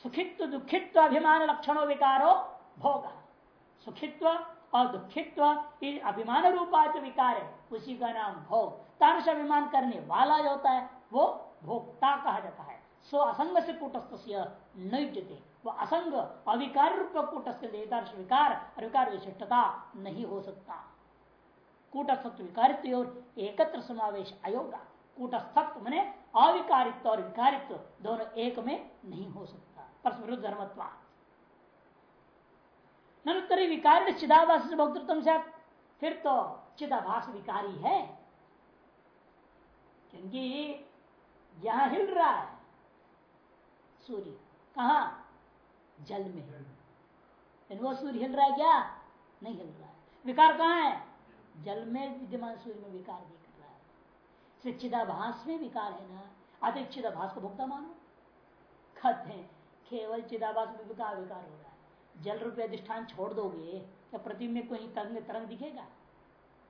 सुखित्व, दुखित्व, अभिमान, लक्षणों, विकारो, भोग। सुखित्व और दुखित्व अभिमान रूपा जो विकार। है उसी का नाम भोग। तारस अभिमान करने वाला जो होता है, वो भोक्ता कहा जाता है। सो असंग से कूटस्थ नैजते वो असंग अविकार रूप कूटस्थ विकार अविकार विशिष्टता नहीं हो सकता। कूटस्थत्व विकारित्व और एकत्र समावेश अयोगा कूटस्थत्व मैंने अविकारित्व और विकारित्व दोनों एक में नहीं हो सकता। परस्पर धर्मत्वा ननुत्तरी विकार चिदाभास से भोक्तृत्व से फिर तो चिदाभास विकारी है। क्योंकि यहाँ हिल रहा है। सूर्य, कहा? जल में। वो सूर्य हिल रहा है क्या? नहीं हिल रहा है। विकार कहाँ है? जल में विद्यमान सूर्य में विकार दिख रहा है। चिदाभास में विकार है ना। अधिक चिदाभास को भुगता मानो। कहते हैं, केवल चिदाभास में विकार विकार हो रहा है। जल रुपये अधिष्ठान छोड़ दोगे, क्या प्रतिबिंब में कोई तरंग तरंग दिखेगा?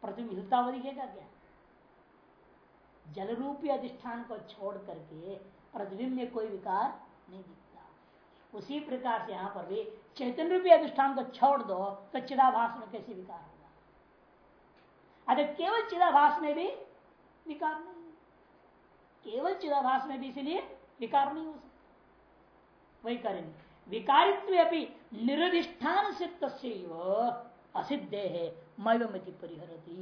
प्रतिबिंब हिलता हुआ दिखेगा क्या? जल रूपी अधिष्ठान को छोड़ करके प्रतिबिंब में कोई विकार नहीं दिखता। उसी प्रकार से यहाँ पर भी चैतन्य रूपी अधिष्ठान को छोड़ दो तो चिदाभास में कैसे विकार होगा? अरे केवल चिदाभास में भी विकार नहीं केवल चिदाभास में भी इसलिए विकार नहीं हो सकता। वही करेंगे। विकारित्व अभी निरधिष्ठान से असिद्ध है मैवमति परिहरती।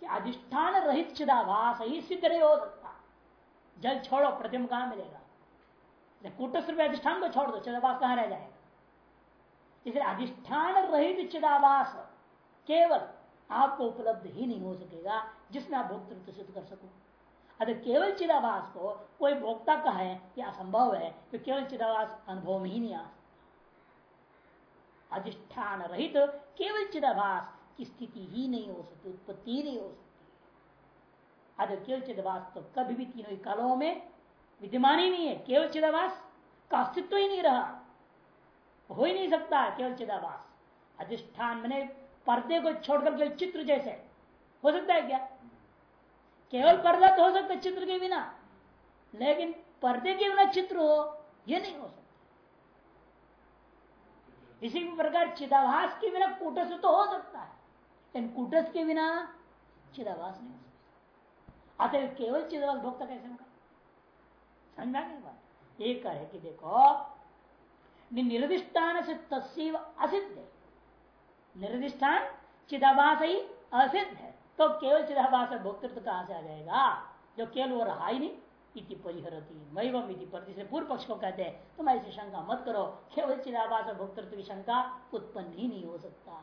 कि अधिष्ठान रहित चिदाभास ही सिद्ध नहीं हो सकता जल छोड़ो प्रतिम कहाँ मिलेगा? कूटस्थ रूप अधिष्ठान को छोड़ दो, चिदाभास कहाँ रह जाएगा? इसलिए अधिष्ठान रहित चिदाभास केवल आपको उपलब्ध ही नहीं हो सकेगा, जिसमें आप भोक्तृत्व सिद्ध कर सको। अगर केवल चिदाभास को कोई भोक्ता का है यह असंभव है तो केवल चिदाभास अनुभव में ही नहीं आ अधिष्ठान रहित तो केवल चिदाभास की स्थिति ही नहीं हो सकती, उत्पत्ति ही नहीं हो सकती। अगर केवल चिदाभास तो कभी भी तीनों कालों में विद्यमान ही नहीं है, केवल चिदाभास का अस्तित्व ही नहीं रहा। हो ही नहीं सकता केवल चिदाभास। अधिष्ठान मैंने पर्दे को छोड़कर केवल चित्र जैसे। हो सकता है क्या? केवल पर्दा तो हो सकता चित्र के बिना, लेकिन पर्दे के बिना चित्र हो यह नहीं हो सकता। इसी प्रकार चिदाभास के बिना कूटस तो हो सकता है, लेकिन कूटस के बिना चिदाभास नहीं हो सकता। अतः केवल चिदाभास भोक्ता कैसे होगा। समझा नहीं बात? एक है कि देखो निर्दिष्टान से तस्वीर असिद्ध है। निर्दिष्टान चिदाभास ही असिद्ध है। तो केवल चिदाभास भोक्तृत्व कहाँ से आ जाएगा? जो केवल वो रहा ही नहीं। इति परिहरती। मैवम इति पर पूर्व पक्ष को कहते हैं तुम ऐसी शंका मत करो। केवल चिदाभास भोक्तृत्व की शंका उत्पन्न ही नहीं हो सकता।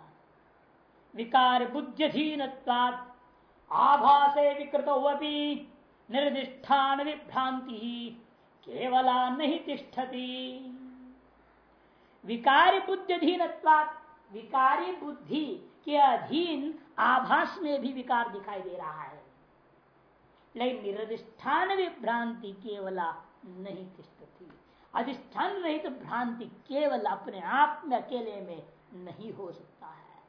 विकार बुद्धिधीन आभासे विकृत निर्दिष्ठान विभ्रांति केवला नहीं तिष्ठती। विकारी बुद्धिधीन विकारी बुद्धि के अधीन आभास में भी विकार दिखाई दे रहा है। लेकिन निरधिष्ठान विभ्रांति केवला नहीं तिष्ठती अधिष्ठान रहित तो भ्रांति केवल अपने आप में अकेले में नहीं हो सकता है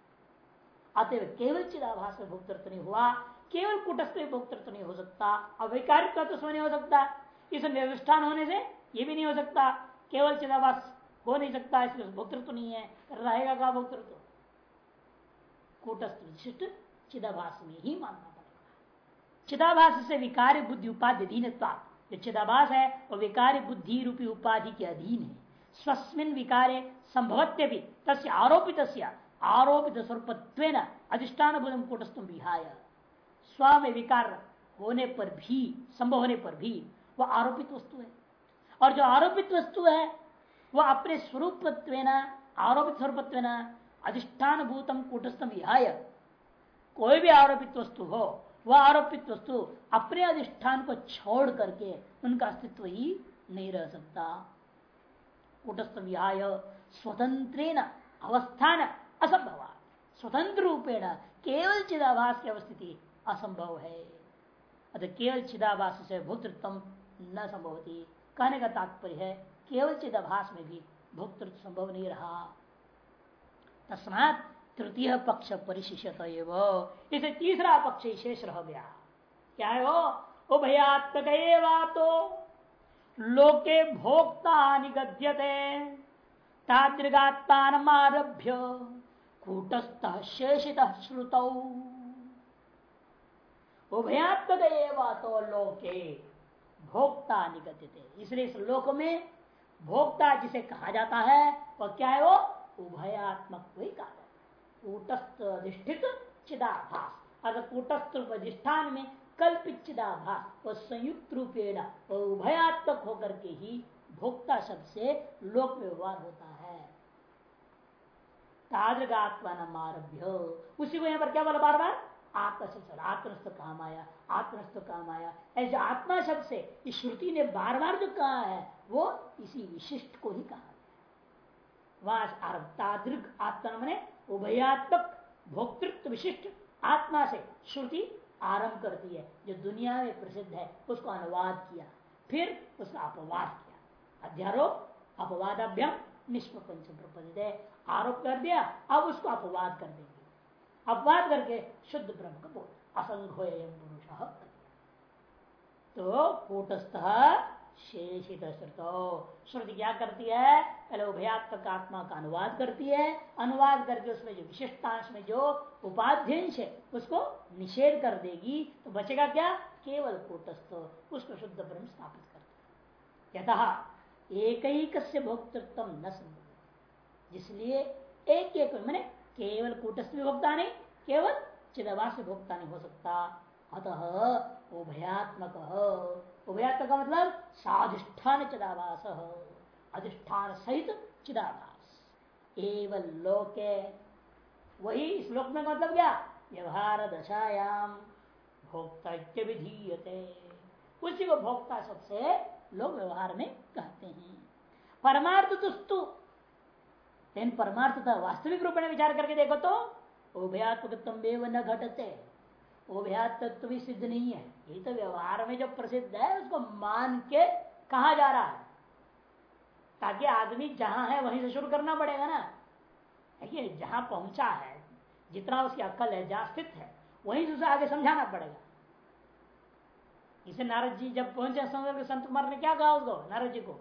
अतः केवल चिदाभास में भुक्तृत्व नहीं हुआ केवल कुटस्थ में भुक्तृत्व नहीं हो सकता अविकारित तो नहीं हो सकता इस निर्दिष्ठान होने से ये भी नहीं हो सकता केवल चिदाभास हो नहीं सकता इसमें भुक्तृत्व नहीं है रहेगा का भुक्तृत्व कूटस्थ विशिष्ट चिदाभास में ही मानना चिदाभास से विकार बुद्धि उपाधि अधीन जो चिदाभास है, वो विकार बुद्धि रूपी उपाधि के अधीन है। स्वस्मिन विकारे संभवत्य भी, तस्य आरोपित आरोपित स्वरूप अधिष्ठान बुधम कूटस्थ विहाय। स्व में विकार होने पर भी, संभव होने पर भी वह आरोपित वस्तु है। और जो आरोपित वस्तु है वह अपने स्वरूप आरोपित स्वरूप अधिष्ठान भूतम कूटस्थम विहाय। कोई भी आरोपित वस्तु हो वह आरोपित वस्तु अपने अधिष्ठान को छोड़ करके उनका अस्तित्व ही नहीं रह सकता। कुटस्थ विहाय स्वतंत्र अवस्थान असंभव स्वतंत्र रूपेण केवल चिदाभास की अवस्थिति असंभव है। अतः केवल चिदाभास से भोक्तृत्व न संभवती। कहने का तात्पर्य है, केवल चिदाभास में भी भोक्तृत्व संभव नहीं रहा। तस्मात तृतीय पक्ष परिशिष्ट इसे तीसरा पक्ष शेष रह गया। क्या है वो? उभयात्मक तो लोके भोक्ता निगद्यते तादृगात्मारभ्य कूटस्थ शेषित श्रुत। उभयात्मक तो लोके भोक्ता निगद्यते इसलिए इस लोक में भोक्ता जिसे कहा जाता है, वह क्या है वो? उभयात्मक वही कहा कूटस्थ अधिष्ठित चिदाभास। अगर कूटस्थ अधिष्ठान में कल्पित चिदाभास वह संयुक्त रूपेण उभयात्मक होकर के ही भोक्ता शब्द से लोक व्यवहार होता है। तादृगात्मा उसी को यहाँ पर क्या बोला बार बार आत्मा शब्द आत्मस्थ काम आया आत्मस्थ काम आया ऐसे आत्मा शब्द से इस श्रुति ने बार बार जो कहा है, वो इसी विशिष्ट को ही कहा वहाँ तादृग आत्मा मैंने उभयात्मक भोक्तृत्व विशिष्ट आत्मा से श्रुति आरंभ करती है। जो दुनिया में प्रसिद्ध है, उसको अनुवाद किया, फिर उसका अपवाद किया। अध्यारोप, अपवादाभ्यम, निष्प्रपंच प्रपंच आरोप कर दिया, अब उसको अपवाद कर देंगे। अपवाद करके शुद्ध ब्रह्म को बोल असंघ पुरुष। तो कूटस्थ शेषित श्रुतो श्रुति क्या करती है? पहले उभयात्मक आत्मा का अनुवाद करती है। अनुवाद करके उसमें जो विशिष्टांश में जो उपाध्यंश है, उसको निषेध कर देगी। तो बचेगा क्या? केवल कूटस्थ। उसको शुद्ध ब्रह्म स्थापित करता यथा एक ही भोक्तृत्व न संभव जिसलिए एक एक मैंने केवल कूटस्थ भोक्ता नहीं, केवल चिदवास भोक्ता नहीं हो सकता। अतः उभयात्मक उभयात्मक का मतलब साधिष्ठान चिदाभास, अधिष्ठान सहित चिदाभास। एवं लोके, वही इस लोक में मतलब क्या? व्यवहार दशायाम भोक्ता विधीयते। उसी को भोक्ता सबसे लोग व्यवहार में कहते हैं। परमार्थ तुस्तु लेकिन परमार्थ वास्तविक रूप में विचार करके देखो तो उभयात्मक न घटते। उभयात तत्व भी सिद्ध नहीं है। ये तो व्यवहार में जो प्रसिद्ध है, उसको मान के कहा जा रहा है। ताकि आदमी जहाँ है, वहीं से शुरू करना पड़ेगा ना। देखिए, जहाँ पहुँचा है, जितना उसकी अक्ल है, जहाँ स्थित है, वहीं से उसे आगे समझाना पड़ेगा। इसे नारद जी जब पहुँचे संत कुमार ने क्या कहा उसको? नारद जी को,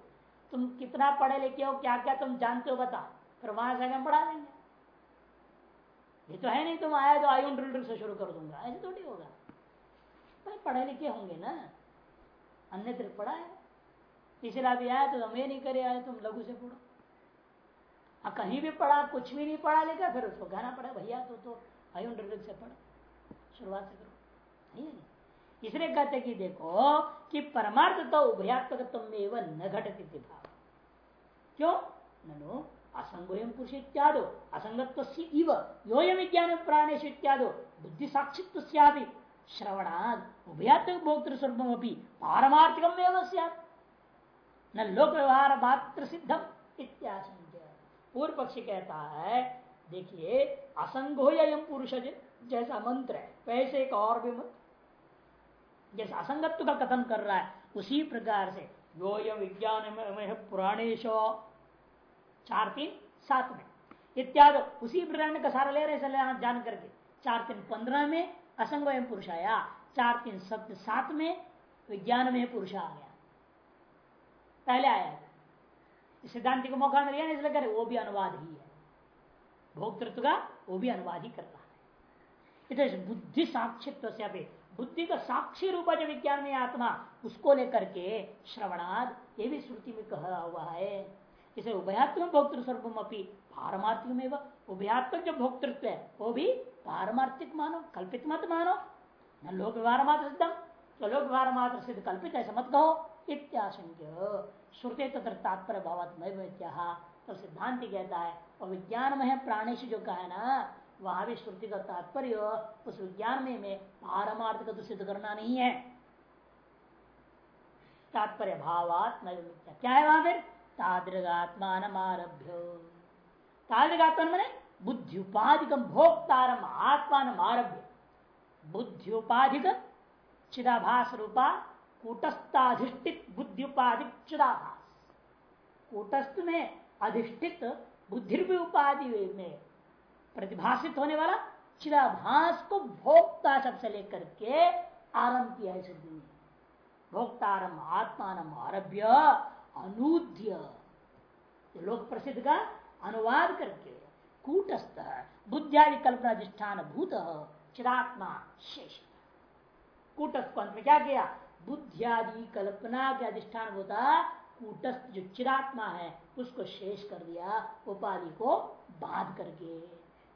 तुम कितना पढ़े लिखे हो क्या क्या तुम जानते हो, बता। फिर वहाँ से आगे पढ़ा देंगे। ये तो है नहीं, तुम आया तो आयुन ड्रिल से शुरू कर दूँगा। ऐसे थोड़ी होगा। भाई पढ़े लिखे होंगे ना। अन्य तरफ़ पढ़ा है। इसलिए अभी आया तो हमें नहीं करे आए तुम लघु से पढ़ो। आ, कहीं भी पढ़ा, कुछ भी नहीं पढ़ा लिखा, फिर उसको कहना पड़ा भैया तो तो आयुन ड्रिल से पढ़ो। शुरुआत से करो। इसलिए कहते कि देखो कि परमार्थ तो उभयात्मक में न घटती भाव। क्यों? ननो असंगोयम पुरुष इत्यादो असंगत्व योयम विज्ञान प्राणेश इत्यादो बुद्धि साक्षित्व श्रवणाद भोक्तृ पारमार्थिकम न लोक व्यवहार मात्र सिद्धम पूर्व पक्षी कहता है देखिए, असंगो यम पुरुष जैसा मंत्र है, वैसे एक और भी मंत्र। जैसे असंगत्व का कथन कर रहा है, उसी प्रकार से योयम विज्ञान में पुराणेश चार तीन, सात में। इत्यादि। उसी प्रकरण का सारा ले रहे जान करके। चार तीन पंद्रह में असंग पुरुष आया। चार तीन सत्य सात में विज्ञान में पुरुष आ गया। पहले आया सिद्धांति को मौका मिल गया इसलिए वो भी अनुवाद ही है। भोक्तृत्व का, वो भी अनुवाद ही कर रहा है इधर बुद्धि साक्षित्व से अभी, बुद्धि का साक्षी रूप जो विज्ञान में आत्मा, उसको लेकर के श्रवणाद, ये भी श्रुति में कहा हुआ है। इसे उभयात्मक भोक्तृ स्वरूप अपनी पारमार्थिक में उभयात्मक जो भोक्तृत्व है वो भी पारमार्थिक मानो कल्पित मत मानो। न लोक व्यवहार मात्र सिद्धम तो लोक व्यवहार मात्र सिद्ध कल्पित ऐसा मत कहो। इत्याशंक्य। श्रुते तथा तात्पर्य भावात्मय तो सिद्धांत कहता है और विज्ञान में प्राणेश जो कहा है ना वहाँ भी श्रुति का तात्पर्य उस विज्ञान में, में पारमार्थ का सिद्ध करना नहीं है। तात्पर्य भावात्म क्या है वहाँ फिर? मैंने बुद्धि उपाधिकम भोक्तारम आत्मान आरभ्य बुद्धि उपाधिक चिदाभास रूपा कूटस्थाधिष्ठित बुद्धि उपाधिक चिदाभास। कूटस्थ में अधिष्ठित बुद्धि उपाधि में प्रतिभाषित होने वाला चिदाभास को भोक्ता शब्द से लेकर के आरंभ किया है श्रुति ने भोक्तारम आत्मान आरभ्य अनुद्य। लोक प्रसिद्ध का अनुवाद करके कूटस्थ, बुद्धियादि कल्पना अधिष्ठान भूत चिरात्मा शेष। कूटस्थ पंथ में क्या किया? बुद्धियादि कल्पना के अधिष्ठान होता कूटस्थ जो चिरात्मा है, उसको शेष कर दिया, उपाधि को बाध करके।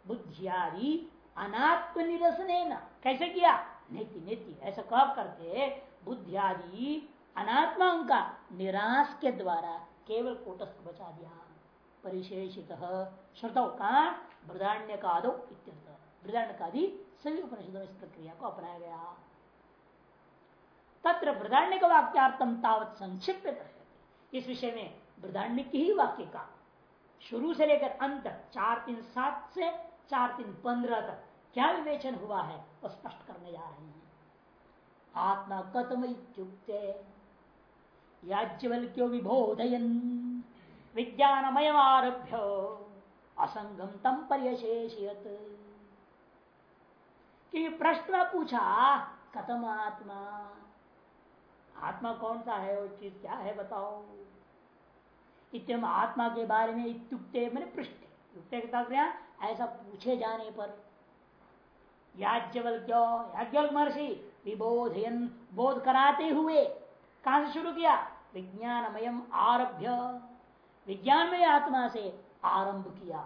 बुद्धियादि अनात्म निरसन कैसे किया? नीति नीति ऐसा कब करके बुद्धियादि अनात्माओं का निराश के द्वारा केवल कोटस्थ बचा दिया। परिशेषित श्रुतौ का बृदाण्य का आदो बृदाण्य का आदि सभी उपनिषदों इस प्रक्रिया को अपनाया गया। तत्र बृदाण्य का वाक्यार्थम तावत संक्षिप्त इस विषय में बृदाण्य की ही वाक्य का। शुरू से लेकर अंत चार तीन सात से चार तीन पंद्रह तक क्या विवेचन हुआ है, वो स्पष्ट करने जा रहे हैं। आत्मा कतम इत्युक्ते। याज्ञवल्क्यो विबोधयन विज्ञानमय आरभ्य असंगम तम पर्यशेषियत। कि प्रश्न पूछा, कथम आत्मा? आत्मा कौन सा है वो चीज़ क्या है बताओ। इतम आत्मा के बारे में इत्युक्ते मैंने पृष्ठ। युक्ते ऐसा पूछे जाने पर। याज्ञवल क्यों याज्ञवल महर्षि, विबोधयन, बोध कराते हुए कहाँ से शुरू किया? विज्ञानमयम आरभ्य। विज्ञानमय आत्मा से आरंभ किया।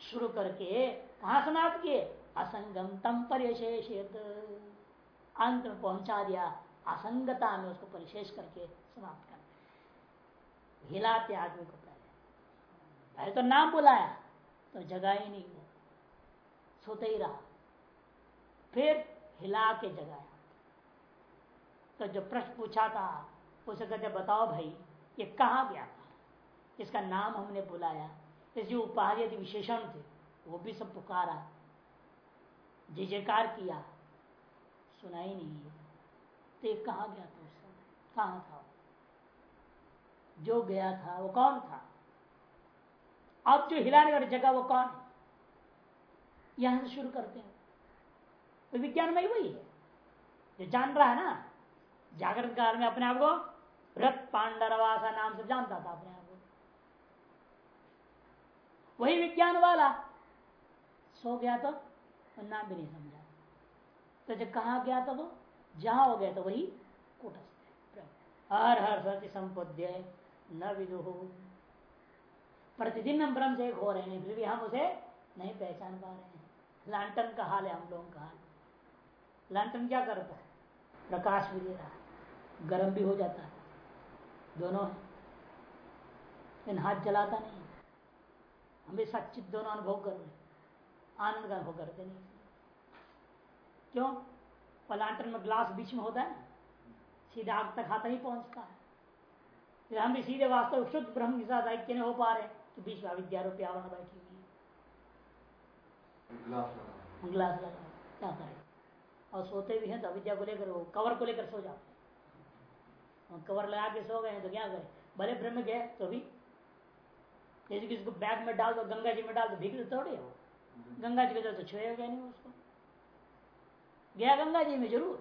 शुरू करके कहा समाप्त किए? असंगम तम परिशेषित। अंत में पहुँचा दिया असंगता में उसको परिशेष करके समाप्त कर हिलाते आदमी को पहले। पहले तो नाम बुलाया तो जगा ही नहीं वो सोते ही रहा। फिर हिला के जगाया तो जो प्रश्न पूछा था उसे कहते, बताओ भाई, ये कहाँ गया था? इसका नाम हमने बुलाया। इसकी उपाधि यदि विशेषण थे, वो भी सब पुकारा। जय जयकार किया। सुना ही नहीं है। तो ये कहा गया था उस समय? कहा था जो गया था, वो कौन था? अब जो हिलाने वाली जगह, वो कौन है? यहाँ से शुरू करते हैं। तो विज्ञान में वही है। जो जान रहा है ना जागृत काल में अपने आप को रथ पांडरवासा नाम से जानता था अपने आप को। वही विज्ञान वाला। सो गया तो नाम भी नहीं समझा। तो जब कहा गया था वो? जहाँ हो गया तो वही कुटस्थ हर हर सत्य संपद्य न विदुह प्रतिदिन हम ब्रह्म से एक हो रहे हैं, फिर भी हम उसे नहीं पहचान पा रहे हैं। लांटन का हाल है, हम लोगों का हाल। लांटन क्या करता है प्रकाश भी दे रहा है, गर्म भी हो जाता है। दोनों है लेकिन हाथ जलाता नहीं। हमेशा चित दोनों अनुभव कर रहे आनंद का अनुभव करते नहीं। क्यों? पलांटर में ग्लास बीच में होता है सीधा आग तक हाथ नहीं पहुँचता। है फिर हम भी सीधे वास्तव शुद्ध ब्रह्म के साथ ऐक्य नहीं हो पा रहे तो बीच में अविद्या रूपी आवरण बैठी हुई है। ग्लास लगा क्या करें? और सोते भी हैं तो अविद्या को लेकर वो कवर को लेकर सो जाते कवर लगा के सो गए तो क्या करें? भले ब्रह्म गए तो भी जैसे किसी को बैग में डाल दो, गंगा जी में डाल दो, भीग तो थोड़े हो गंगा जी के तो छुएगा नहीं उसको। गया गंगा जी में ज़रूर।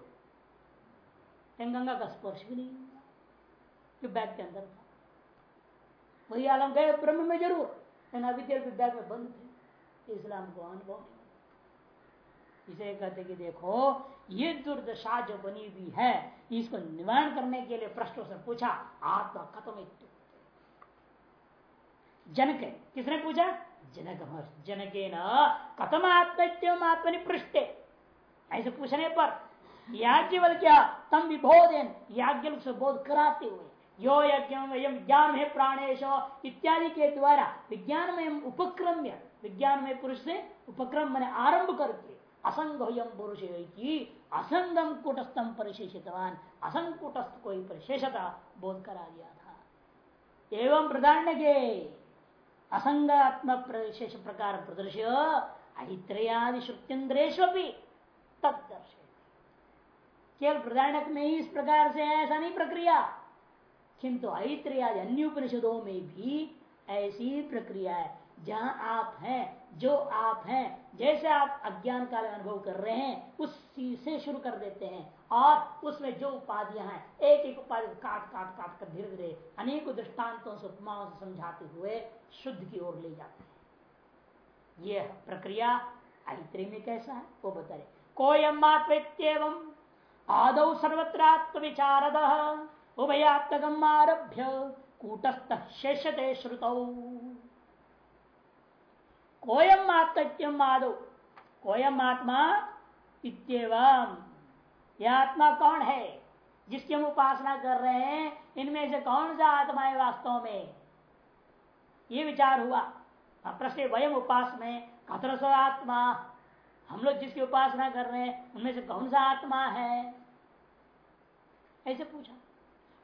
लेकिन गंगा का स्पर्श भी नहीं जो बैग के अंदर था। वही आलम गए ब्रह्म में ज़रूर। लेकिन अभी देर बैग में बंद थे इस्लाम को अनुभव इसे कहते कि देखो ये दुर्दशा जो बनी हुई है, इसको निवारण करने के लिए प्रश्नों से पूछा आत्मा खत्म जनक, किसने पूछा? जनक जनक न कथम आत्म आत्मनि पृष्ठे ऐसे पूछने पर याज्ञवल क्या? तम विबोधन, याज्ञ से बोध कराते हुए, यो यज्ञ ज्ञान है प्राणेश इत्यादि के द्वारा विज्ञान में उपक्रम्य विज्ञान में पुरुष से उपक्रम मैंने आरंभ करके असंग पुरुष असंगम कुटस्थम परिशेषितवान। असंग कुटस्थ को ही परिशेषता बोध करा दिया था एवं प्रधान के असंगात्मक विशेष प्रकार प्रदर्श ऐत्रयादि श्रुत्यंद्रेश भी तत्दर्श केवल प्रधानक में ही इस प्रकार से ऐसा नहीं प्रक्रिया। किंतु ऐत्रयादि अन्य उपनिषदों में भी ऐसी प्रक्रिया है। जहाँ आप हैं, जो आप हैं, जैसे आप अज्ञान काल अनुभव कर रहे हैं, उसी से शुरू कर देते हैं। और उसमें जो उपाधियाँ हैं, एक एक उपाधि काट काट काट कर धीरे धीरे अनेक दृष्टांतों से, उपमाओं से समझाते हुए शुद्ध की ओर ले जाते हैं। यह प्रक्रिया ऐत्री में कैसा है, वो बता रहे कोयम आत्म आदौ विचारद उभयात्मकम आरभ्य, कूटस्थ शेषते श्रुतौ। कोयम आत्म आदो। कोयम आत्मा इतम यह आत्मा कौन है? जिसकी हम उपासना कर रहे हैं, इनमें से कौन सा आत्मा है वास्तव में? ये विचार हुआ। प्रश्न वयम उपास में कतर आत्मा? हम लोग जिसकी उपासना कर रहे हैं, उनमें से कौन सा आत्मा है? ऐसे पूछा।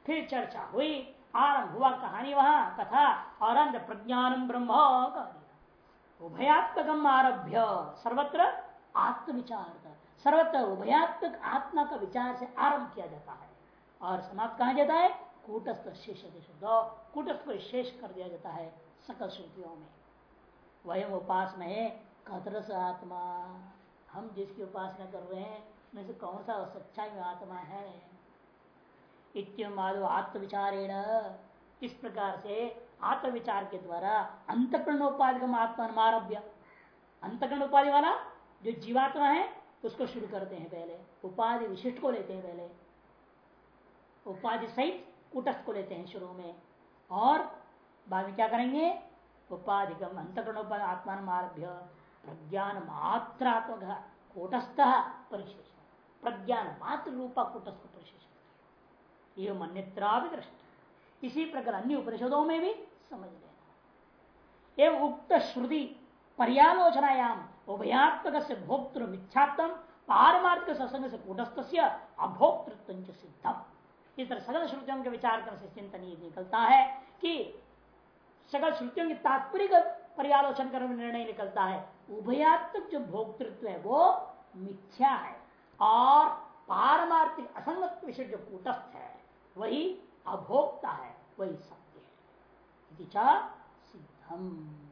फिर चर्चा हुई, आरंभ हुआ कहानी वहाँ, कथा और अंत प्रज्ञान ब्रह्म उभयात्मक आरभ्य। सर्वत्र आत्मविचार सर्वत्र उभयात्मक आत्मा का विचार से आरंभ किया जाता है। और समाप्त कहा जाता है? कूटस्थ शेष कूटस्थ को शेष कर दिया जाता है सकल श्रुतियों में। वह उपास में कतरस आत्मा। हम जिसकी उपासना कर रहे हैं, उनमें से कौन सा सच्चाई में आत्मा है? इतम आत्मविचारेण। इस प्रकार से आत्मविचार के द्वारा अंतकरण उपाधि का आत्मा आरभ्य अंतकरण उपाधि वाला जो जीवात्मा है, उसको शुरू करते हैं पहले। उपाधि विशिष्ट को लेते हैं पहले। उपाधि सहित कुटस्थ को लेते हैं शुरू में। और बाद में क्या करेंगे? उपाधिकम अंतकरण उपाधि आत्मा आरभ्य प्रज्ञान मात्रात्मक कूटस्थ परिशेष प्रज्ञान मात्र रूपा कूटस्थ परिशेष ये भी दृष्ट इसी प्रकार अन्य उपनिषदों में भी समझ लेना। एवं उक्त श्रुति पर्यालोचनायाम उभयात्मक से भोक्तृ मिथ्यात्म पारमार्थिक सत्संग से कूटस्थ अभोक्तृत्व सिद्धम। इस तरह सकल श्रुतियों के विचार करने से चिंतन ये निकलता है कि सकल श्रुतियों की तात्पर्य पर्यालोचन करने में निर्णय निकलता है। उभयात्मक जो भोक्तृत्व है, वो मिथ्या है और पारमार्थिक असंगत विषय जो कूटस्थ है, वही अभोक्ता है वही सत्य है। सिद्धम।